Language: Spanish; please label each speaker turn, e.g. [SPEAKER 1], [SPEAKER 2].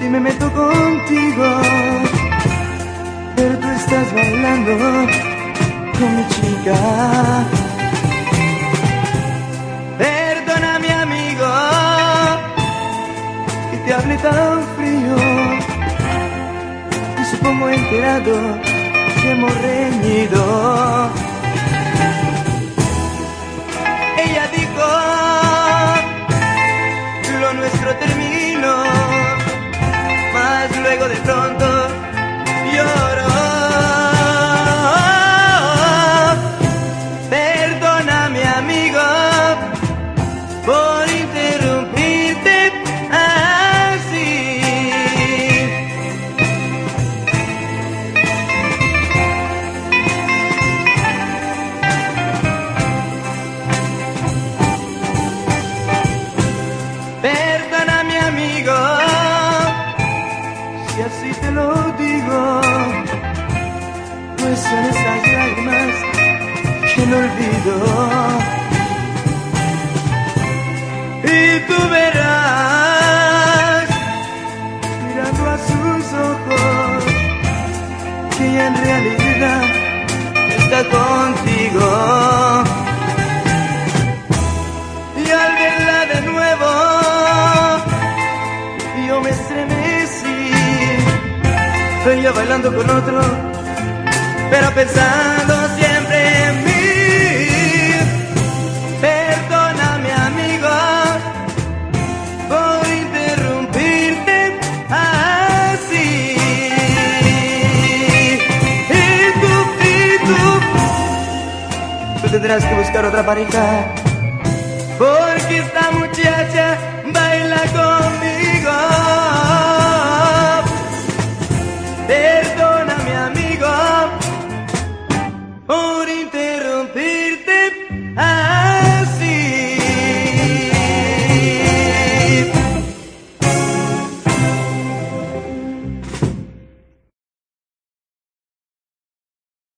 [SPEAKER 1] si me meto contigo. Pero tú estás bailando con mi chica. Perdona mi amigo que te hable tan frío. Y supongo enterado que hemos reñido. Diego de Flor. Si te lo digo, pues son esas lágrimas que no olvido. Y tú verás, mirando a sus ojos, que en realidad Ella bailando con otro, pero pensando siempre en mí. Perdóname, amigo, por interrumpirte así. Y tú, y tú, tú tendrás que buscar otra pareja. Porque